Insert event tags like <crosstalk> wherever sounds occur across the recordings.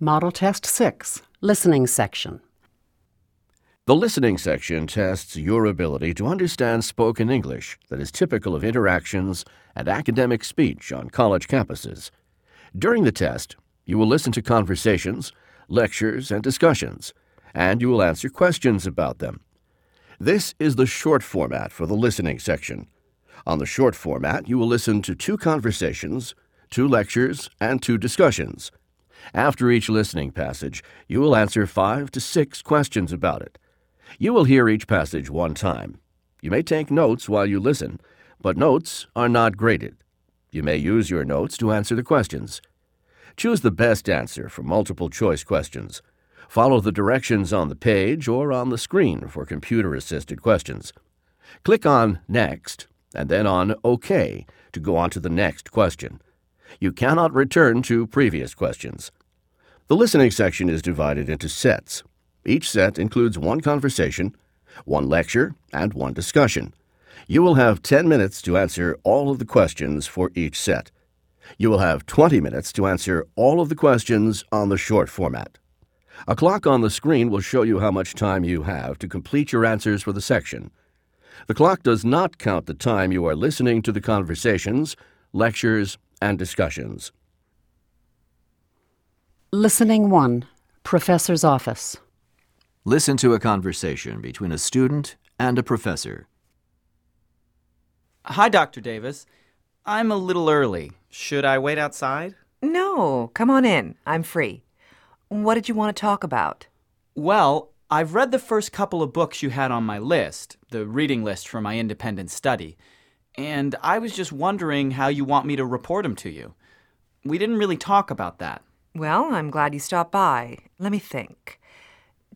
Model Test 6, Listening Section. The listening section tests your ability to understand spoken English that is typical of interactions and academic speech on college campuses. During the test, you will listen to conversations, lectures, and discussions, and you will answer questions about them. This is the short format for the listening section. On the short format, you will listen to two conversations, two lectures, and two discussions. After each listening passage, you will answer five to six questions about it. You will hear each passage one time. You may take notes while you listen, but notes are not graded. You may use your notes to answer the questions. Choose the best answer for multiple choice questions. Follow the directions on the page or on the screen for computer assisted questions. Click on Next and then on OK to go on to the next question. You cannot return to previous questions. The listening section is divided into sets. Each set includes one conversation, one lecture, and one discussion. You will have 10 minutes to answer all of the questions for each set. You will have 20 minutes to answer all of the questions on the short format. A clock on the screen will show you how much time you have to complete your answers for the section. The clock does not count the time you are listening to the conversations, lectures, and discussions. Listening 1, Professor's Office. Listen to a conversation between a student and a professor. Hi, Dr. Davis. I'm a little early. Should I wait outside? No, come on in. I'm free. What did you want to talk about? Well, I've read the first couple of books you had on my list, the reading list for my independent study, and I was just wondering how you want me to report them to you. We didn't really talk about that. Well, I'm glad you stopped by. Let me think.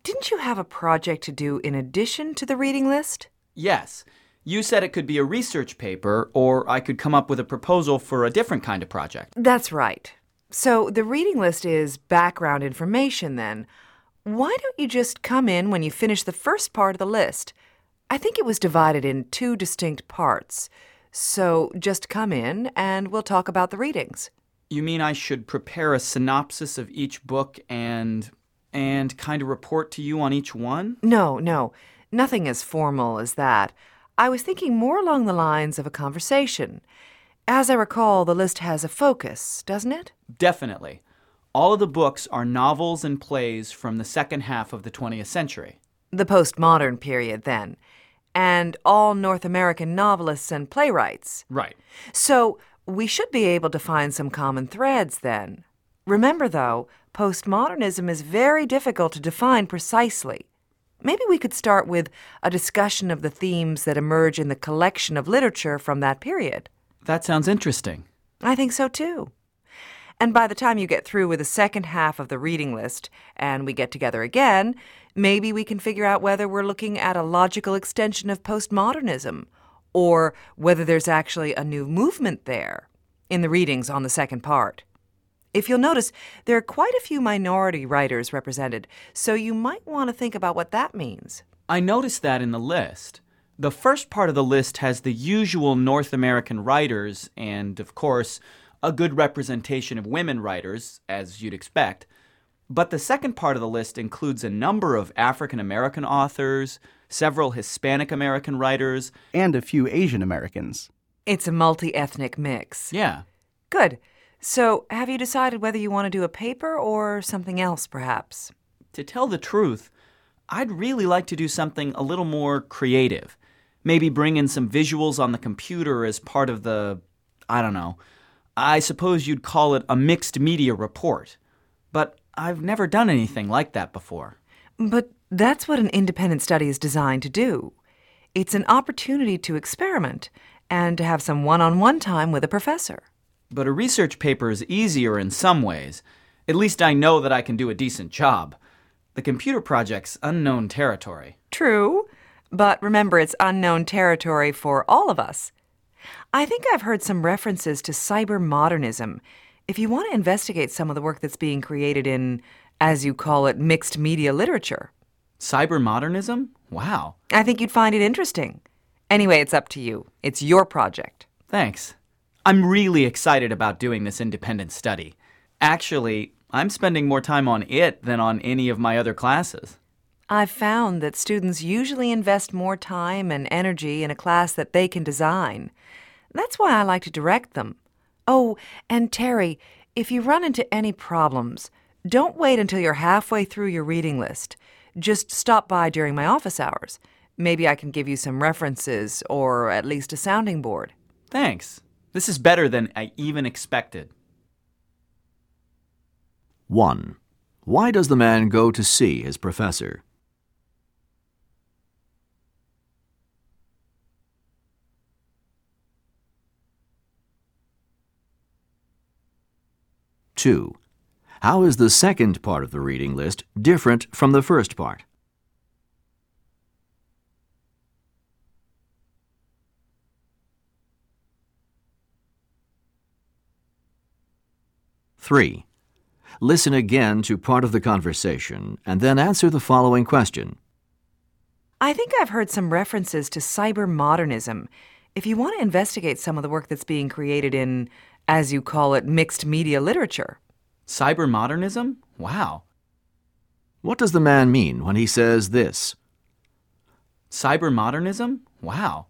Didn't you have a project to do in addition to the reading list? Yes. You said it could be a research paper, or I could come up with a proposal for a different kind of project. That's right. So the reading list is background information then. Why don't you just come in when you finish the first part of the list? I think it was divided in two distinct parts. So just come in and we'll talk about the readings. You mean I should prepare a synopsis of each book and and kind of report to you on each one? No, no. Nothing as formal as that. I was thinking more along the lines of a conversation. As I recall, the list has a focus, doesn't it? Definitely. All of the books are novels and plays from the second half of the 20th century. The postmodern period, then. And all North American novelists and playwrights. Right. So we should be able to find some common threads then. Remember, though, postmodernism is very difficult to define precisely. Maybe we could start with a discussion of the themes that emerge in the collection of literature from that period. That sounds interesting. I think so too. And by the time you get through with the second half of the reading list and we get together again, maybe we can figure out whether we're looking at a logical extension of postmodernism or whether there's actually a new movement there in the readings on the second part. If you'll notice, there are quite a few minority writers represented, so you might want to think about what that means. I noticed that in the list. The first part of the list has the usual North American writers and, of course, a good representation of women writers, as you'd expect. But the second part of the list includes a number of African American authors, several Hispanic American writers, and a few Asian Americans. It's a multi ethnic mix. Yeah. Good. So, have you decided whether you want to do a paper or something else, perhaps? To tell the truth, I'd really like to do something a little more creative. Maybe bring in some visuals on the computer as part of the, I don't know, I suppose you'd call it a mixed media report. But I've never done anything like that before. But that's what an independent study is designed to do. It's an opportunity to experiment and to have some one on one time with a professor. But a research paper is easier in some ways. At least I know that I can do a decent job. The computer project's unknown territory. True, but remember it's unknown territory for all of us. I think I've heard some references to cyber modernism. If you want to investigate some of the work that's being created in, as you call it, mixed media literature, Cyber modernism? Wow. I think you'd find it interesting. Anyway, it's up to you. It's your project. Thanks. I'm really excited about doing this independent study. Actually, I'm spending more time on it than on any of my other classes. I've found that students usually invest more time and energy in a class that they can design. That's why I like to direct them. Oh, and Terry, if you run into any problems, don't wait until you're halfway through your reading list. Just stop by during my office hours. Maybe I can give you some references or at least a sounding board. Thanks. This is better than I even expected. 1. Why does the man go to see his professor? Two. How is the second part of the reading list different from the first part? Three. Listen again to part of the conversation and then answer the following question. I think I've heard some references to cyber modernism. If you want to investigate some of the work that's being created in, as you call it, mixed media literature. Cyber modernism? Wow. What does the man mean when he says this? Cyber modernism? Wow.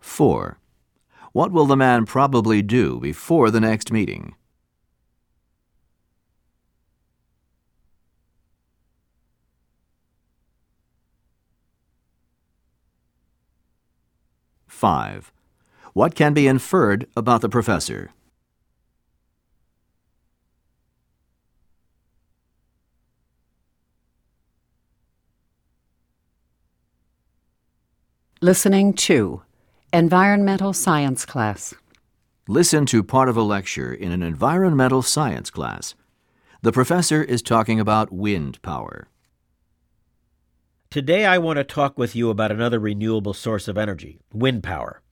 Four. What will the man probably do before the next meeting? Five. What can be inferred about the professor? Listening 2. Environmental Science Class. Listen to part of a lecture in an environmental science class. The professor is talking about wind power. Today, I want to talk with you about another renewable source of energy wind power.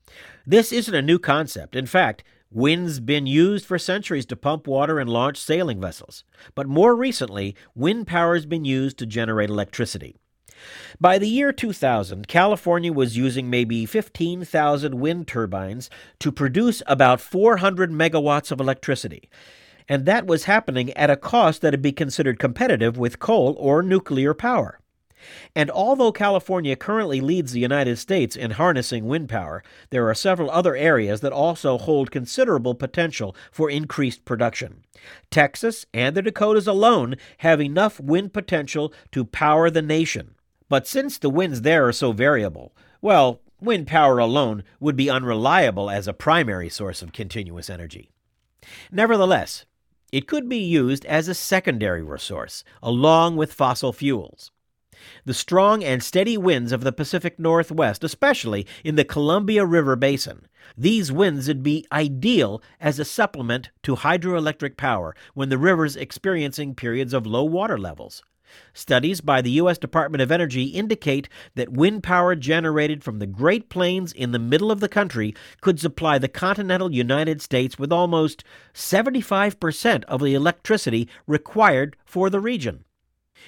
This isn't a new concept. In fact, wind's been used for centuries to pump water and launch sailing vessels. But more recently, wind power has been used to generate electricity. By the year 2000, California was using maybe 15,000 wind turbines to produce about 400 megawatts of electricity. And that was happening at a cost that would be considered competitive with coal or nuclear power. And although California currently leads the United States in harnessing wind power, there are several other areas that also hold considerable potential for increased production. Texas and the Dakotas alone have enough wind potential to power the nation. But since the winds there are so variable, well, wind power alone would be unreliable as a primary source of continuous energy. Nevertheless, it could be used as a secondary resource, along with fossil fuels. The strong and steady winds of the Pacific Northwest, especially in the Columbia River Basin, these winds would be ideal as a supplement to hydroelectric power when the river's experiencing periods of low water levels. Studies by the U.S. Department of Energy indicate that wind power generated from the Great Plains in the middle of the country could supply the continental United States with almost 75% of the electricity required for the region.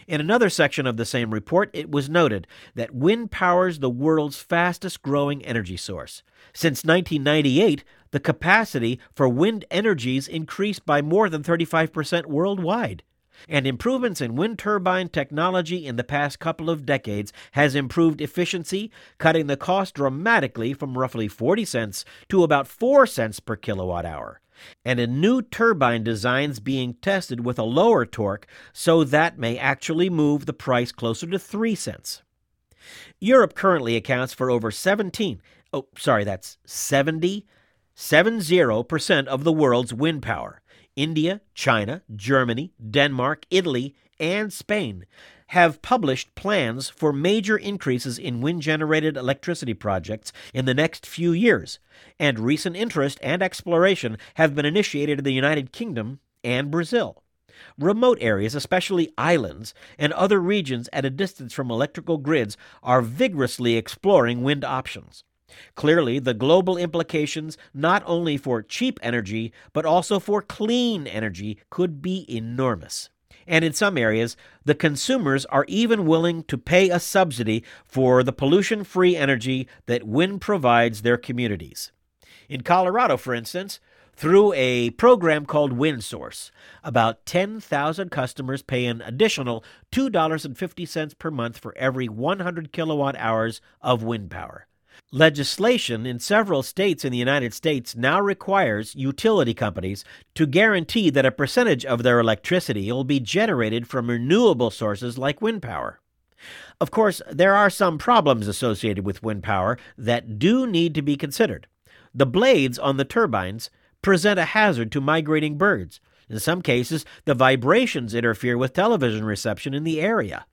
In another section of the same report, it was noted that wind powers the world's fastest growing energy source. Since 1998, the capacity for wind energies increased by more than 35% worldwide. And improvements in wind turbine technology in the past couple of decades has improved efficiency, cutting the cost dramatically from roughly 40 cents to about 4 cents per kilowatt hour. And in new turbine designs being tested with a lower torque so that may actually move the price closer to 3 cents. Europe currently accounts for over 17, oh, sorry, that's 70, 70% of the world's wind power. India, China, Germany, Denmark, Italy, and Spain have published plans for major increases in wind generated electricity projects in the next few years, and recent interest and exploration have been initiated in the United Kingdom and Brazil. Remote areas, especially islands and other regions at a distance from electrical grids, are vigorously exploring wind options. Clearly, the global implications, not only for cheap energy, but also for clean energy, could be enormous. And in some areas, the consumers are even willing to pay a subsidy for the pollution free energy that wind provides their communities. In Colorado, for instance, through a program called WindSource. About 10,000 customers pay an additional $2.50 per month for every 100 kilowatt hours of wind power. Legislation in several states in the United States now requires utility companies to guarantee that a percentage of their electricity will be generated from renewable sources like wind power. Of course, there are some problems associated with wind power that do need to be considered. The blades on the turbines present a hazard to migrating birds. In some cases, the vibrations interfere with television reception in the area.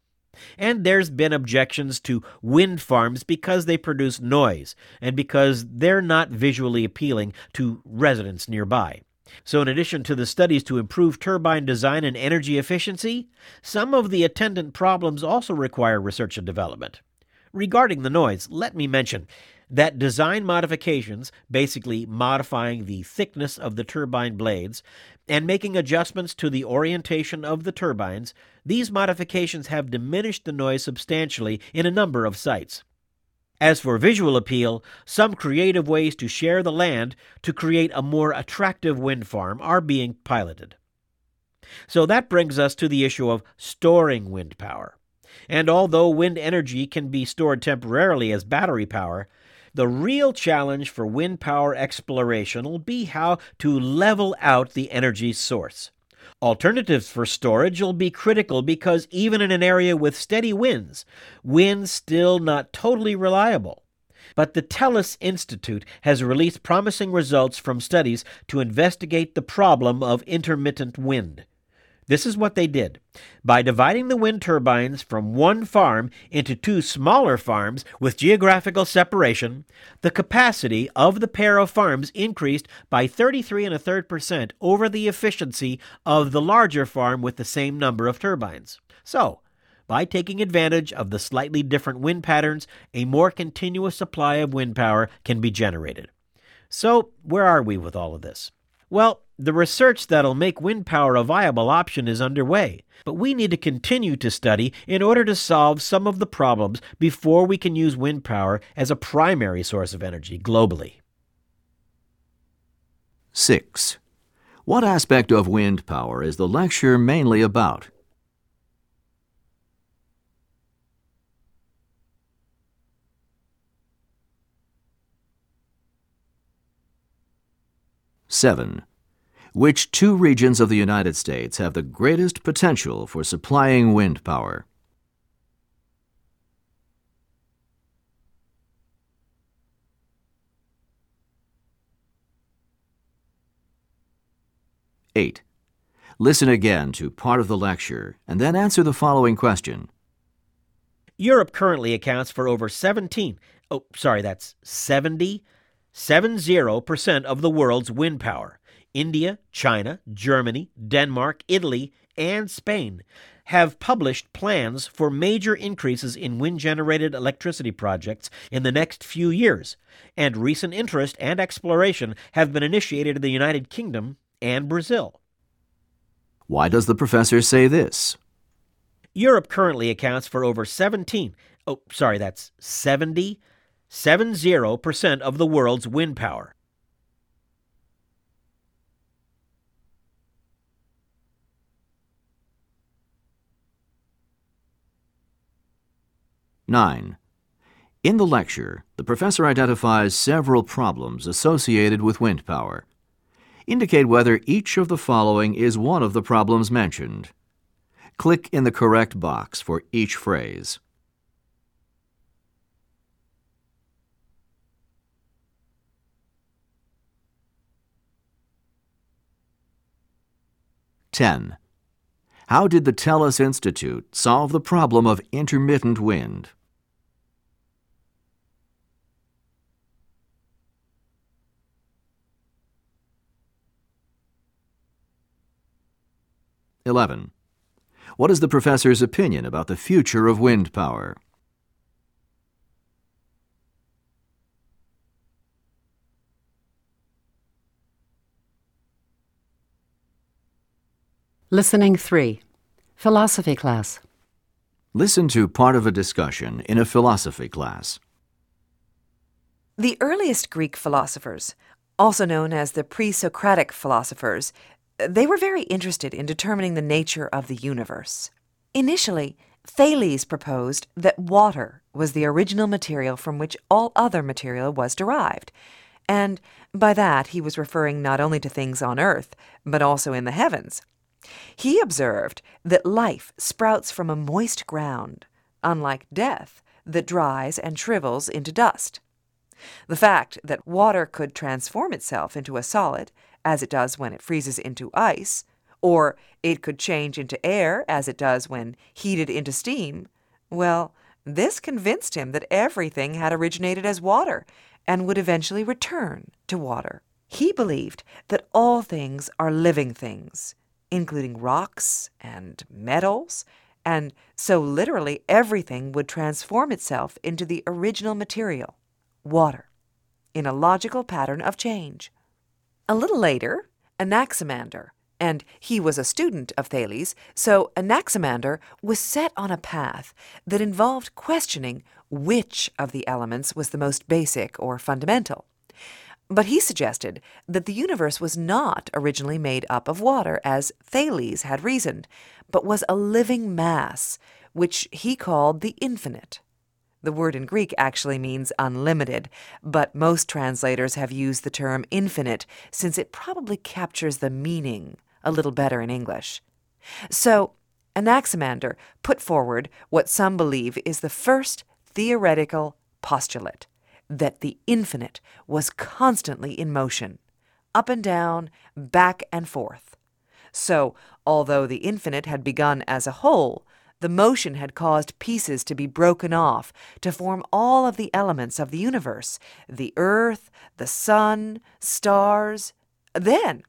And there's been objections to wind farms because they produce noise and because they're not visually appealing to residents nearby. So, in addition to the studies to improve turbine design and energy efficiency, some of the attendant problems also require research and development. Regarding the noise, let me mention that design modifications, basically modifying the thickness of the turbine blades and making adjustments to the orientation of the turbines, these modifications have diminished the noise substantially in a number of sites. As for visual appeal, some creative ways to share the land to create a more attractive wind farm are being piloted. So that brings us to the issue of storing wind power. And although wind energy can be stored temporarily as battery power, the real challenge for wind power exploration will be how to level out the energy source. Alternatives for storage will be critical because even in an area with steady winds, wind's still not totally reliable. But the Tellus Institute has released promising results from studies to investigate the problem of intermittent wind. This is what they did. By dividing the wind turbines from one farm into two smaller farms with geographical separation, the capacity of the pair of farms increased by 33 and a third percent over the efficiency of the larger farm with the same number of turbines. So, by taking advantage of the slightly different wind patterns, a more continuous supply of wind power can be generated. So, where are we with all of this? Well, the research that'll make wind power a viable option is underway, but we need to continue to study in order to solve some of the problems before we can use wind power as a primary source of energy globally. 6. What aspect of wind power is the lecture mainly about? Seven. Which two regions of the United States have the greatest potential for supplying wind power? Eight. Listen again to part of the lecture and then answer the following question. Europe currently accounts for over 17, oh, sorry, that's 70, 70% of the world's wind power. India, China, Germany, Denmark, Italy, and Spain have published plans for major increases in wind generated electricity projects in the next few years, and recent interest and exploration have been initiated in the United Kingdom and Brazil. Why does the professor say this? Europe currently accounts for over 17, oh, sorry, that's 70, 70% of the world's wind power. 9. In the lecture, the professor identifies several problems associated with wind power. Indicate whether each of the following is one of the problems mentioned. Click in the correct box for each phrase. Ten. How did the Tellus Institute solve the problem of intermittent wind? 11. What is the professor's opinion about the future of wind power? Listening 3. Philosophy class. Listen to part of a discussion in a philosophy class. The earliest Greek philosophers, also known as the pre Socratic philosophers, they were very interested in determining the nature of the universe. Initially, Thales proposed that water was the original material from which all other material was derived. And by that, he was referring not only to things on earth, but also in the heavens. He observed that life sprouts from a moist ground, unlike death that dries and shrivels into dust. The fact that water could transform itself into a solid, as it does when it freezes into ice, or it could change into air, as it does when heated into steam, well, this convinced him that everything had originated as water and would eventually return to water. He believed that all things are living things, including rocks and metals, and so literally everything would transform itself into the original material, water, in a logical pattern of change. A little later, Anaximander, and he was a student of Thales, so Anaximander was set on a path that involved questioning which of the elements was the most basic or fundamental. But he suggested that the universe was not originally made up of water, as Thales had reasoned, but was a living mass, which he called the infinite. The word in Greek actually means unlimited, but most translators have used the term infinite since it probably captures the meaning a little better in English. So, Anaximander put forward what some believe is the first theoretical postulate that the infinite was constantly in motion, up and down, back and forth. So, although the infinite had begun as a whole, the motion had caused pieces to be broken off to form all of the elements of the universe the earth, the sun, stars. Then,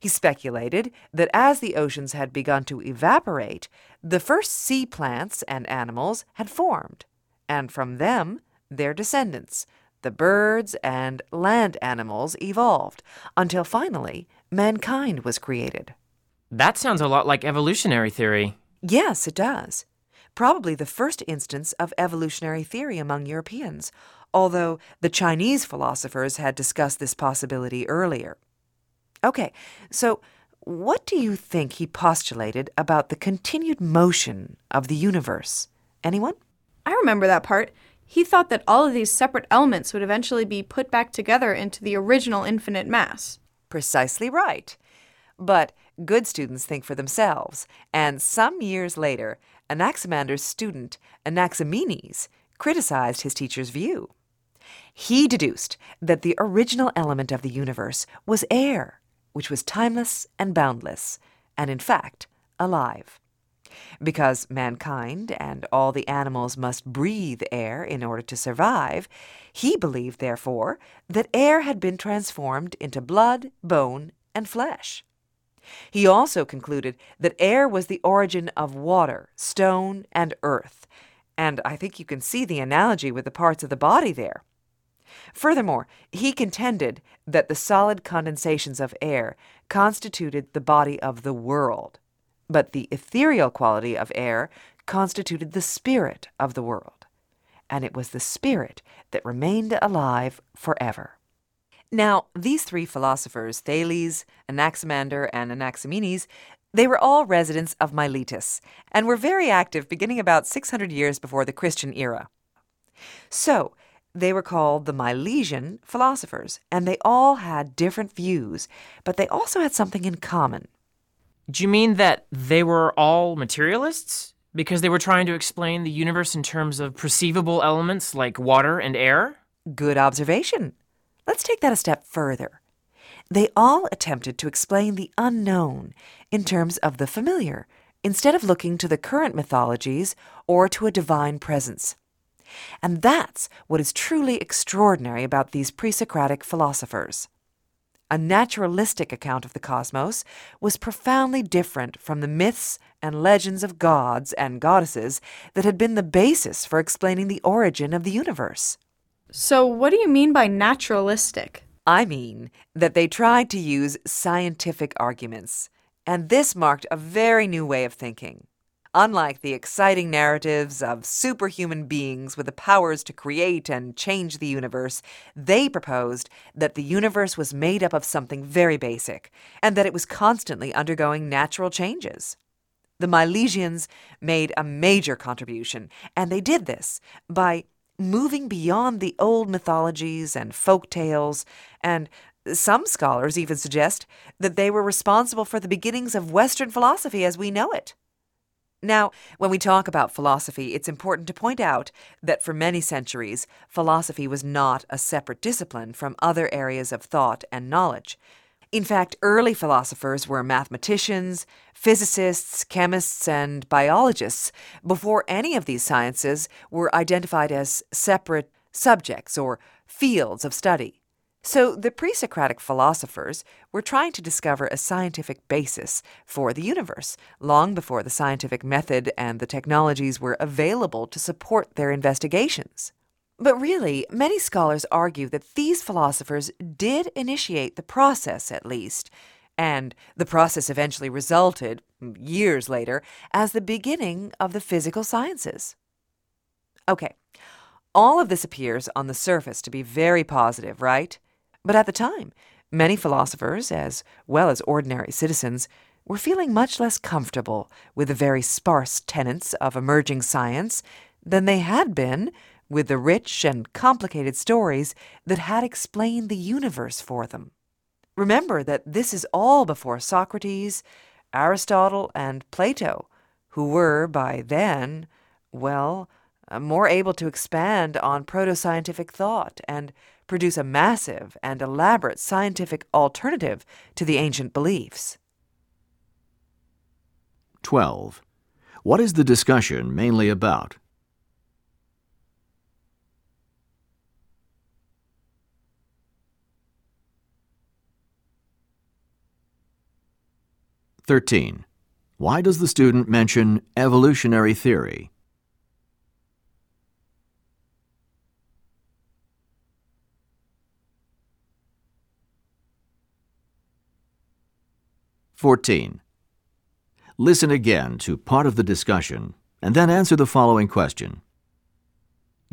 he speculated that as the oceans had begun to evaporate, the first sea plants and animals had formed, and from them, their descendants, the birds and land animals, evolved, until finally mankind was created. That sounds a lot like evolutionary theory. Yes, it does. Probably the first instance of evolutionary theory among Europeans, although the Chinese philosophers had discussed this possibility earlier. Okay, so what do you think he postulated about the continued motion of the universe? Anyone? I remember that part. He thought that all of these separate elements would eventually be put back together into the original infinite mass. Precisely right. But good students think for themselves, and some years later, Anaximander's student, Anaximenes, criticized his teacher's view. He deduced that the original element of the universe was air, which was timeless and boundless, and in fact, alive. Because mankind and all the animals must breathe air in order to survive, he believed, therefore, that air had been transformed into blood, bone, and flesh. He also concluded that air was the origin of water, stone, and earth, and I think you can see the analogy with the parts of the body there. Furthermore, he contended that the solid condensations of air constituted the body of the world, but the ethereal quality of air constituted the spirit of the world, and it was the spirit that remained alive forever. Now, these three philosophers, Thales, Anaximander, and Anaximenes, they were all residents of Miletus and were very active beginning about 600 years before the Christian era. So, they were called the Milesian philosophers, and they all had different views, but they also had something in common. Do you mean that they were all materialists? Because they were trying to explain the universe in terms of perceivable elements like water and air? Good observation. Let's take that a step further. They all attempted to explain the unknown in terms of the familiar, instead of looking to the current mythologies or to a divine presence. And that's what is truly extraordinary about these pre Socratic philosophers. A naturalistic account of the cosmos was profoundly different from the myths and legends of gods and goddesses that had been the basis for explaining the origin of the universe. So, what do you mean by naturalistic? I mean that they tried to use scientific arguments, and this marked a very new way of thinking. Unlike the exciting narratives of superhuman beings with the powers to create and change the universe, they proposed that the universe was made up of something very basic and that it was constantly undergoing natural changes. The Milesians made a major contribution, and they did this by moving beyond the old mythologies and folk tales, and some scholars even suggest that they were responsible for the beginnings of Western philosophy as we know it. Now, when we talk about philosophy, it's important to point out that for many centuries, philosophy was not a separate discipline from other areas of thought and knowledge. In fact, early philosophers were mathematicians, physicists, chemists, and biologists before any of these sciences were identified as separate subjects or fields of study. So the pre Socratic philosophers were trying to discover a scientific basis for the universe long before the scientific method and the technologies were available to support their investigations. But really, many scholars argue that these philosophers did initiate the process, at least, and the process eventually resulted, years later, as the beginning of the physical sciences. Okay, all of this appears on the surface to be very positive, right? But at the time, many philosophers, as well as ordinary citizens, were feeling much less comfortable with the very sparse tenets of emerging science than they had been with the rich and complicated stories that had explained the universe for them. Remember that this is all before Socrates, Aristotle, and Plato, who were, by then, well, uh, more able to expand on proto scientific thought and produce a massive and elaborate scientific alternative to the ancient beliefs. 12. What is the discussion mainly about? Thirteen. Why does the student mention evolutionary theory? 14. Listen again to part of the discussion and then answer the following question.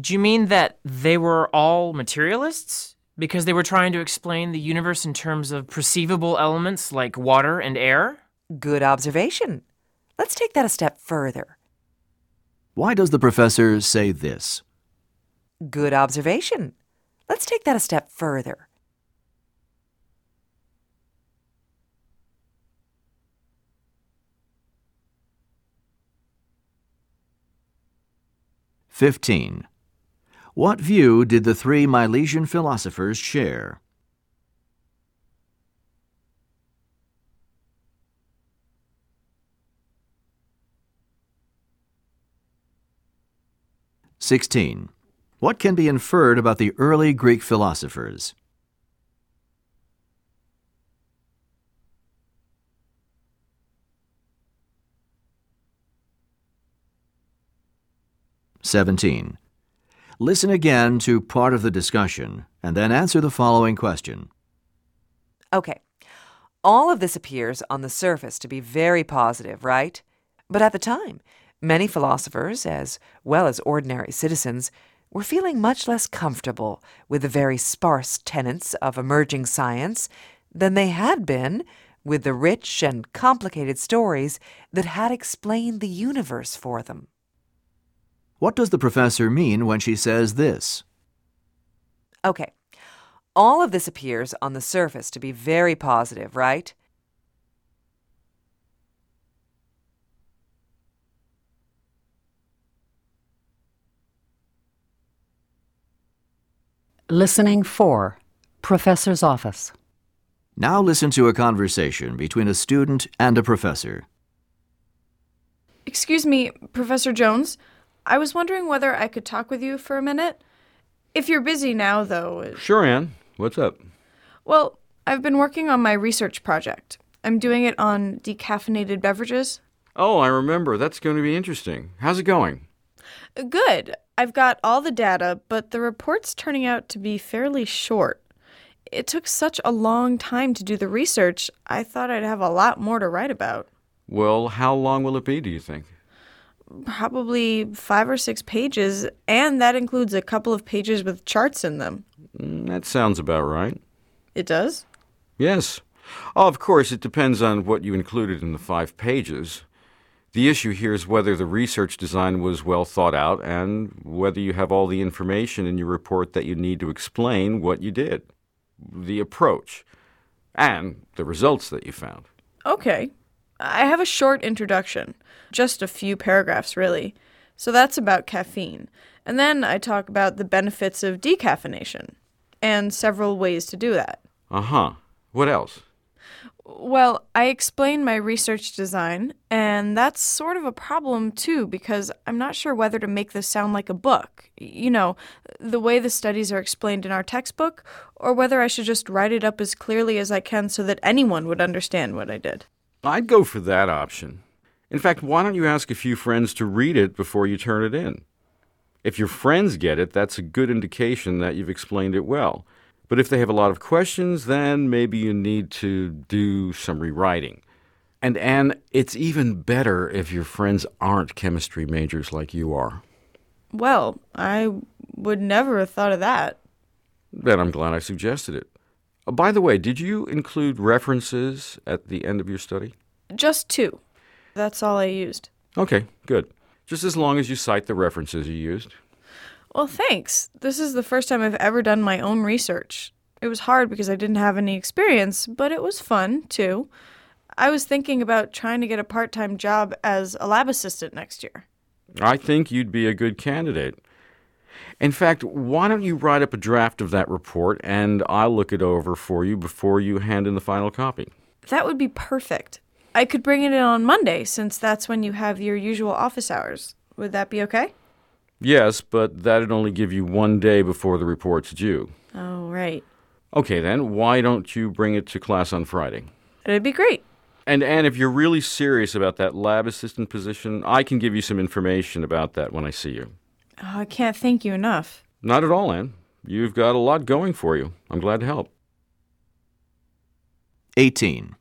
Do you mean that they were all materialists? Because they were trying to explain the universe in terms of perceivable elements like water and air? Good observation. Let's take that a step further. Why does the professor say this? Good observation. Let's take that a step further. 15. What view did the three Milesian philosophers share? Sixteen. What can be inferred about the early Greek philosophers? 17. Listen again to part of the discussion and then answer the following question. Okay. All of this appears on the surface to be very positive, right? But at the time, many philosophers, as well as ordinary citizens, were feeling much less comfortable with the very sparse tenets of emerging science than they had been with the rich and complicated stories that had explained the universe for them. What does the professor mean when she says this? Okay. All of this appears on the surface to be very positive, right? Listening 4 Professor's Office. Now listen to a conversation between a student and a professor. Excuse me, Professor Jones. I was wondering whether I could talk with you for a minute. If you're busy now, though. Sure, Anne. What's up? Well, I've been working on my research project. I'm doing it on decaffeinated beverages. Oh, I remember. That's going to be interesting. How's it going? Good. I've got all the data, but the report's turning out to be fairly short. It took such a long time to do the research, I thought I'd have a lot more to write about. Well, how long will it be, do you think? probably five or six pages, and that includes a couple of pages with charts in them. Mm, that sounds about right. It does? Yes. Oh, of course, it depends on what you included in the five pages. The issue here is whether the research design was well thought out and whether you have all the information in your report that you need to explain what you did, the approach, and the results that you found. Okay. I have a short introduction, just a few paragraphs, really. So that's about caffeine. And then I talk about the benefits of decaffeination and several ways to do that. Uh huh. What else? Well, I explain my research design, and that's sort of a problem too, because I'm not sure whether to make this sound like a book, you know, the way the studies are explained in our textbook, or whether I should just write it up as clearly as I can so that anyone would understand what I did. I'd go for that option. In fact, why don't you ask a few friends to read it before you turn it in? If your friends get it, that's a good indication that you've explained it well. But if they have a lot of questions, then maybe you need to do some rewriting. And Anne, it's even better if your friends aren't chemistry majors like you are. Well, I would never have thought of that. Then I'm glad I suggested it. Uh, by the way, did you include references at the end of your study? Just two. That's all I used. Okay, good. Just as long as you cite the references you used. Well, thanks. This is the first time I've ever done my own research. It was hard because I didn't have any experience, but it was fun, too. I was thinking about trying to get a part time job as a lab assistant next year. I think you'd be a good candidate. In fact, why don't you write up a draft of that report and I'll look it over for you before you hand in the final copy? That would be perfect. I could bring it in on Monday since that's when you have your usual office hours. Would that be okay? Yes, but that'd only give you one day before the report's due. Oh, right. Okay, then, why don't you bring it to class on Friday? It'd be great. And Anne, if you're really serious about that lab assistant position, I can give you some information about that when I see you. Oh, I can't thank you enough. Not at all, Anne. You've got a lot going for you. I'm glad to help. 18.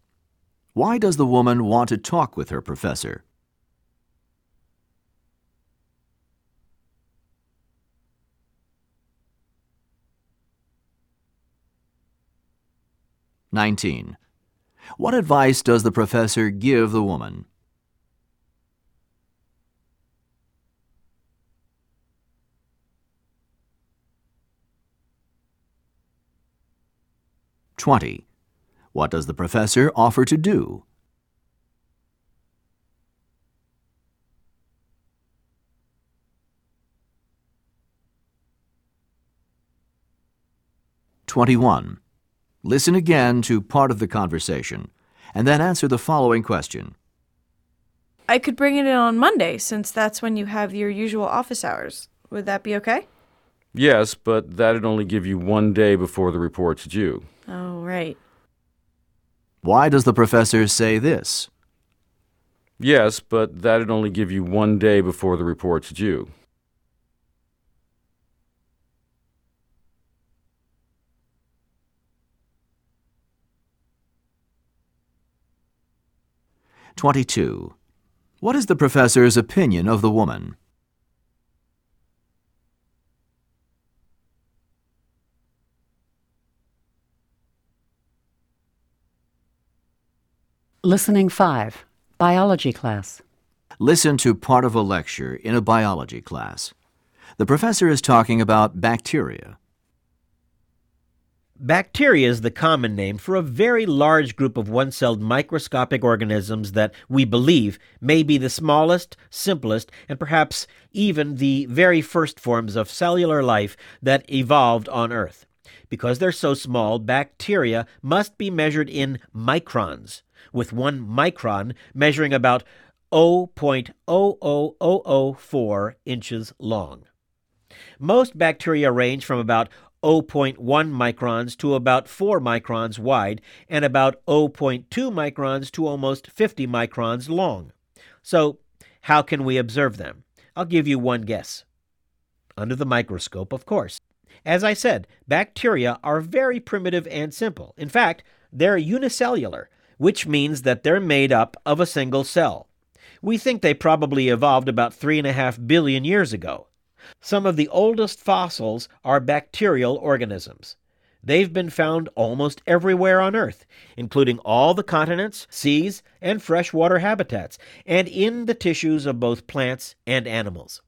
Why does the woman want to talk with her professor? 19. What advice does the professor give the woman? Twenty. What does the professor offer to do? Twenty-one. Listen again to part of the conversation and then answer the following question. I could bring it in on Monday since that's when you have your usual office hours. Would that be okay? Yes, but that'd only give you one day before the report's due. Oh, right. Why does the professor say this? Yes, but that'd only give you one day before the report's due. 22. What is the professor's opinion of the woman? Listening 5. Biology class. Listen to part of a lecture in a biology class. The professor is talking about bacteria. Bacteria is the common name for a very large group of one celled microscopic organisms that we believe may be the smallest, simplest, and perhaps even the very first forms of cellular life that evolved on Earth. Because they're so small, bacteria must be measured in microns, with one micron measuring about 0.00004 inches long. Most bacteria range from about 0.1 microns to about 4 microns wide and about 0.2 microns to almost 50 microns long. So, how can we observe them? I'll give you one guess. Under the microscope, of course. As I said, bacteria are very primitive and simple. In fact, they're unicellular, which means that they're made up of a single cell. We think they probably evolved about 3.5 billion years ago. Some of the oldest fossils are bacterial organisms. They've been found almost everywhere on Earth, including all the continents, seas, and freshwater habitats, and in the tissues of both plants and animals.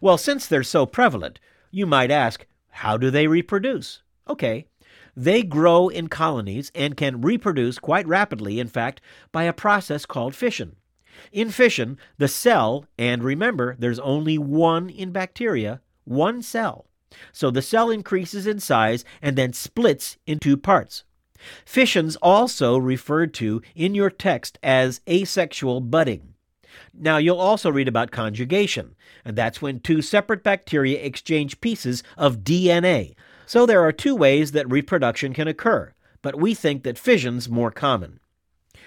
Well, since they're so prevalent, you might ask, how do they reproduce? Okay, they grow in colonies and can reproduce quite rapidly, in fact, by a process called fission. In fission, the cell, and remember, there's only one in bacteria, one cell. So the cell increases in size and then splits in two parts. Fission's also referred to in your text as asexual budding. Now, you'll also read about conjugation, and that's when two separate bacteria exchange pieces of DNA. So there are two ways that reproduction can occur, but we think that fission's more common.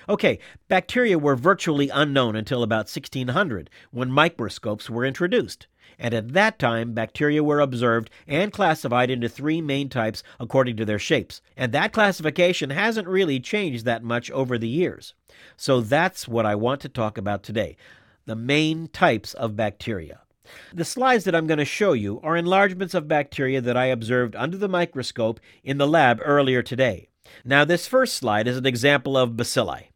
Okay, bacteria were virtually unknown until about 1600 when microscopes were introduced. And at that time, bacteria were observed and classified into three main types according to their shapes. And that classification hasn't really changed that much over the years. So that's what I want to talk about today the main types of bacteria. The slides that I'm going to show you are enlargements of bacteria that I observed under the microscope in the lab earlier today. Now, this first slide is an example of bacilli.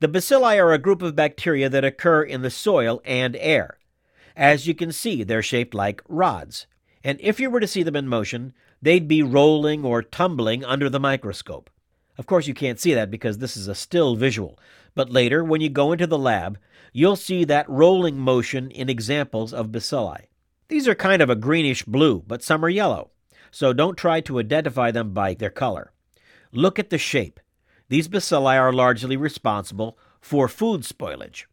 The bacilli are a group of bacteria that occur in the soil and air. As you can see, they're shaped like rods. And if you were to see them in motion, they'd be rolling or tumbling under the microscope. Of course, you can't see that because this is a still visual, but later, when you go into the lab, you'll see that rolling motion in examples of bacilli. These are kind of a greenish blue, but some are yellow, so don't try to identify them by their color. Look at the shape. These bacilli are largely responsible for food spoilage.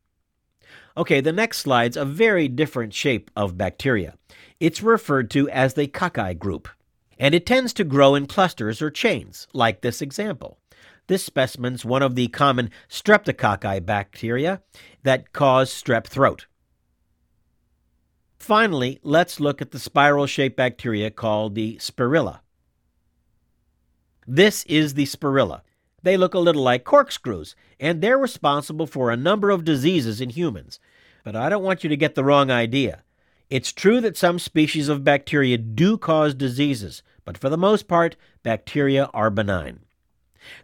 Okay, the next slide's a very different shape of bacteria. It's referred to as the cocci group and it tends to grow in clusters or chains, like this example. This specimen's one of the common streptococci bacteria that cause strep throat. Finally, let's look at the spiral shaped bacteria called the spirilla. This is the spirilla. They look a little like corkscrews, and they're responsible for a number of diseases in humans. But I don't want you to get the wrong idea. It's true that some species of bacteria do cause diseases, but for the most part, bacteria are benign.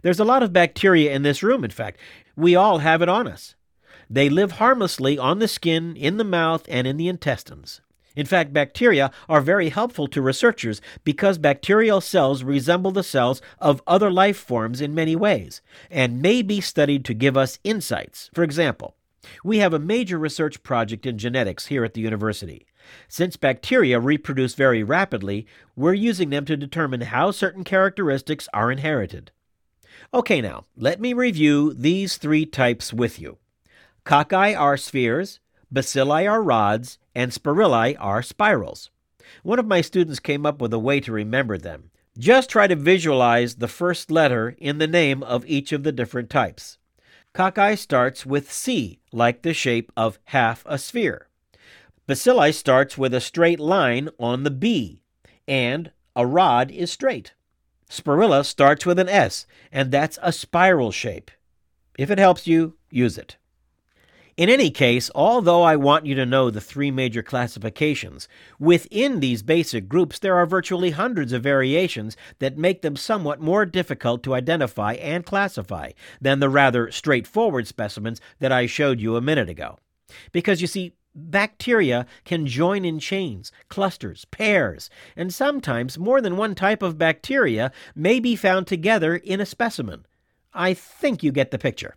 There's a lot of bacteria in this room, in fact. We all have it on us. They live harmlessly on the skin, in the mouth, and in the intestines. In fact, bacteria are very helpful to researchers because bacterial cells resemble the cells of other life forms in many ways and may be studied to give us insights. For example, we have a major research project in genetics here at the university. Since bacteria reproduce very rapidly, we're using them to determine how certain characteristics are inherited. Okay, now, let me review these three types with you. Cocci are spheres, bacilli are rods, and spirilli are spirals. One of my students came up with a way to remember them. Just try to visualize the first letter in the name of each of the different types. Cocci starts with C, like the shape of half a sphere. Bacilli starts with a straight line on the B, and a rod is straight. Spirilla starts with an S, and that's a spiral shape. If it helps you, use it. In any case, although I want you to know the three major classifications, within these basic groups there are virtually hundreds of variations that make them somewhat more difficult to identify and classify than the rather straightforward specimens that I showed you a minute ago. Because you see, Bacteria can join in chains, clusters, pairs, and sometimes more than one type of bacteria may be found together in a specimen. I think you get the picture.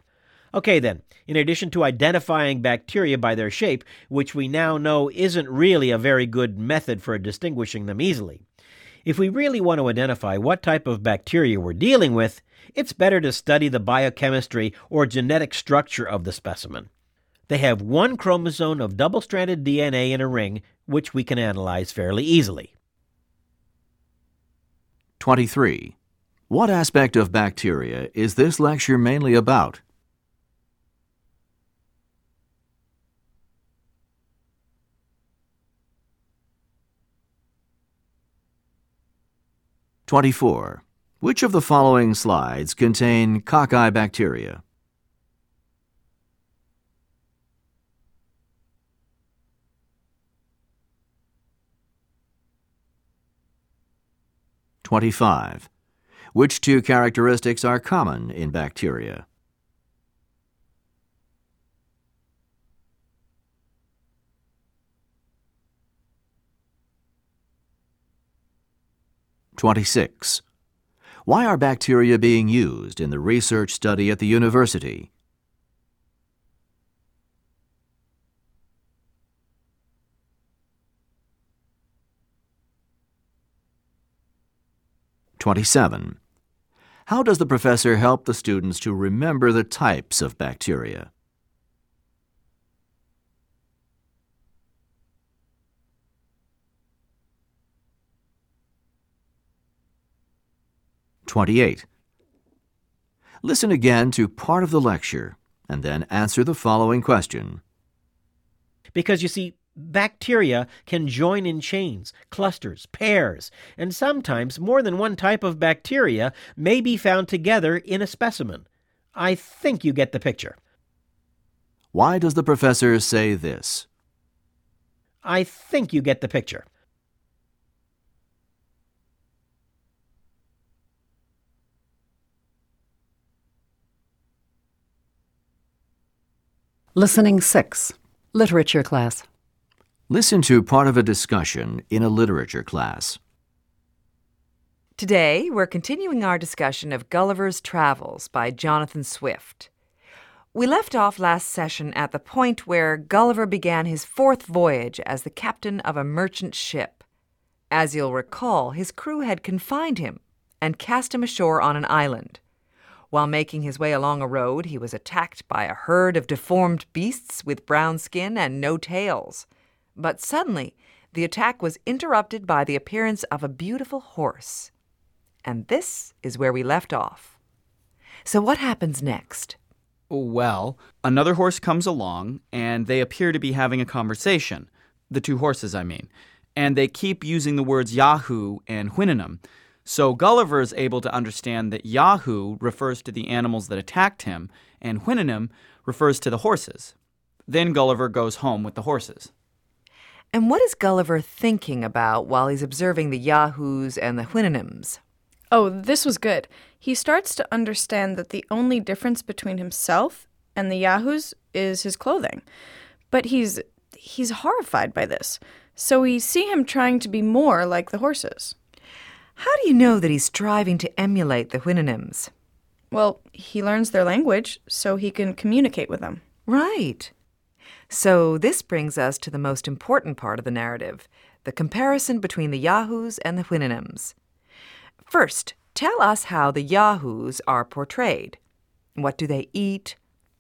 Okay, then, in addition to identifying bacteria by their shape, which we now know isn't really a very good method for distinguishing them easily, if we really want to identify what type of bacteria we're dealing with, it's better to study the biochemistry or genetic structure of the specimen. They have one chromosome of double stranded DNA in a ring, which we can analyze fairly easily. 23. What aspect of bacteria is this lecture mainly about? 24. Which of the following slides contain cocci bacteria? Twenty-five. Which two characteristics are common in bacteria? Twenty-six. Why are bacteria being used in the research study at the university? 27. How does the professor help the students to remember the types of bacteria? Twenty-eight. Listen again to part of the lecture and then answer the following question. Because you see, Bacteria can join in chains, clusters, pairs, and sometimes more than one type of bacteria may be found together in a specimen. I think you get the picture. Why does the professor say this? I think you get the picture. Listening 6. Literature class. Listen to part of a discussion in a literature class. Today, we're continuing our discussion of Gulliver's Travels by Jonathan Swift. We left off last session at the point where Gulliver began his fourth voyage as the captain of a merchant ship. As you'll recall, his crew had confined him and cast him ashore on an island. While making his way along a road, he was attacked by a herd of deformed beasts with brown skin and no tails. But suddenly, the attack was interrupted by the appearance of a beautiful horse. And this is where we left off. So, what happens next? Well, another horse comes along, and they appear to be having a conversation. The two horses, I mean. And they keep using the words Yahoo and Houyhnhnm. So Gulliver is able to understand that Yahoo refers to the animals that attacked him, and Houyhnhnm refers to the horses. Then Gulliver goes home with the horses. And what is Gulliver thinking about while he's observing the Yahoos and the Houyhnhnms? Oh, this was good. He starts to understand that the only difference between himself and the Yahoos is his clothing. But he's he's horrified by this. So we see him trying to be more like the horses. How do you know that he's striving to emulate the Houyhnhnms? Well, he learns their language so he can communicate with them. Right. So, this brings us to the most important part of the narrative the comparison between the Yahoos and the Houyhnhnms. First, tell us how the Yahoos are portrayed. What do they eat?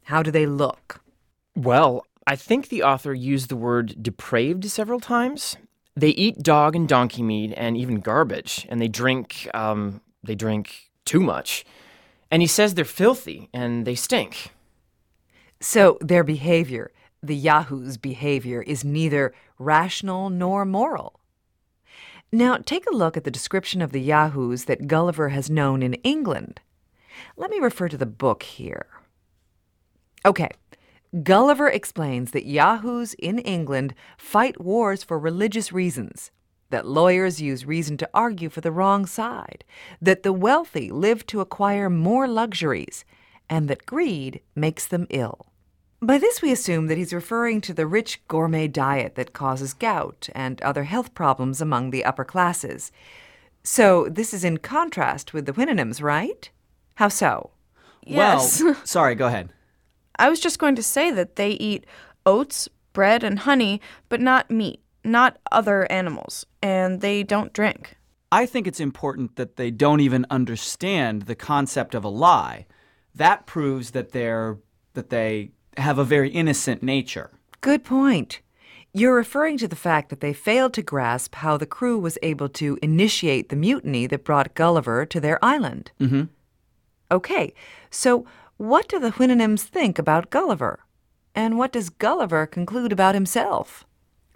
How do they look? Well, I think the author used the word depraved several times. They eat dog and donkey meat and even garbage, and they drink, um, they drink too much. And he says they're filthy and they stink. So, their behavior, the Yahoo's behavior is neither rational nor moral. Now, take a look at the description of the Yahoos that Gulliver has known in England. Let me refer to the book here. Okay, Gulliver explains that Yahoos in England fight wars for religious reasons, that lawyers use reason to argue for the wrong side, that the wealthy live to acquire more luxuries, and that greed makes them ill. By this, we assume that he's referring to the rich gourmet diet that causes gout and other health problems among the upper classes. So, this is in contrast with the Houyhnhnms, right? How so? Yes. Well, <laughs> sorry, go ahead. I was just going to say that they eat oats, bread, and honey, but not meat, not other animals, and they don't drink. I think it's important that they don't even understand the concept of a lie. That proves that they're that they have a very innocent nature. Good point. You're referring to the fact that they failed to grasp how the crew was able to initiate the mutiny that brought Gulliver to their island. Mm-hmm. Okay, so what do the Houyhnhnms think about Gulliver? And what does Gulliver conclude about himself?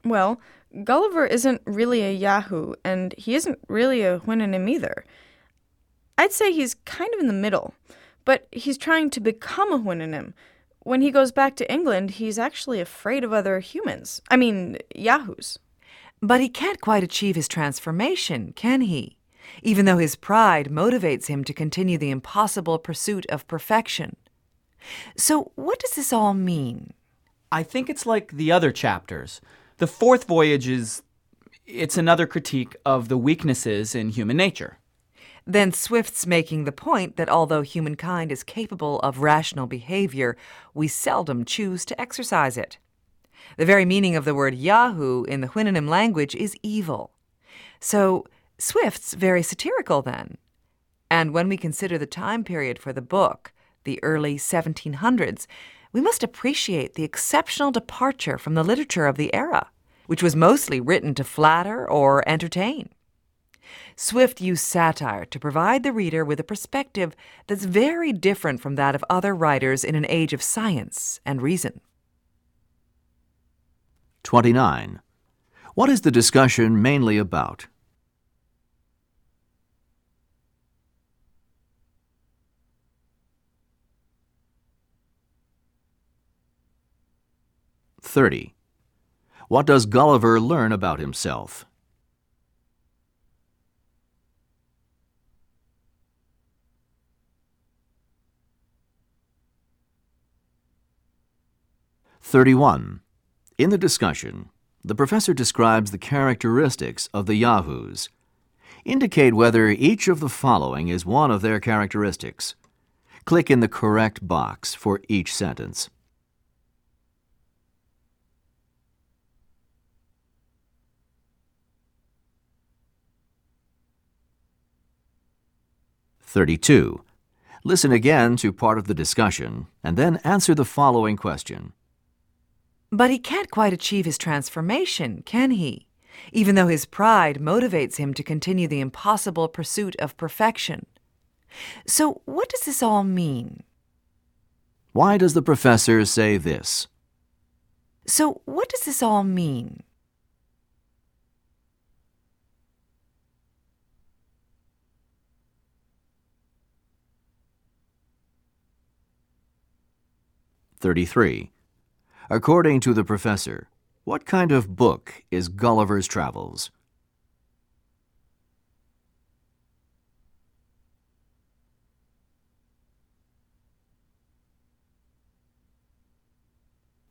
Well, Gulliver isn't really a Yahoo, and he isn't really a Houyhnhnm either. I'd say he's kind of in the middle, but he's trying to become a Houyhnhnm, when he goes back to England, he's actually afraid of other humans. I mean, Yahoos. But he can't quite achieve his transformation, can he? Even though his pride motivates him to continue the impossible pursuit of perfection. So, what does this all mean? I think it's like the other chapters. The fourth voyage is it's another critique of the weaknesses in human nature. Then Swift's making the point that although humankind is capable of rational behavior, we seldom choose to exercise it. The very meaning of the word Yahoo in the Houyhnhnm language is evil. So, Swift's very satirical then. And when we consider the time period for the book, the early 1700s, we must appreciate the exceptional departure from the literature of the era, which was mostly written to flatter or entertain. Swift used satire to provide the reader with a perspective that's very different from that of other writers in an age of science and reason. 29. What is the discussion mainly about? Thirty. What does Gulliver learn about himself? 31. In the discussion, the professor describes the characteristics of the Yahoos. Indicate whether each of the following is one of their characteristics. Click in the correct box for each sentence. Thirty-two. Listen again to part of the discussion and then answer the following question. But he can't quite achieve his transformation, can he? Even though his pride motivates him to continue the impossible pursuit of perfection. So, what does this all mean? Why does the professor say this? So, what does this all mean? Thirty-three. According to the professor, what kind of book is Gulliver's Travels?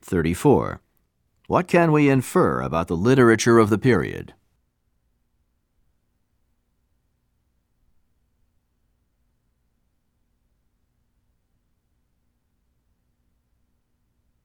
Thirty-four. What can we infer about the literature of the period?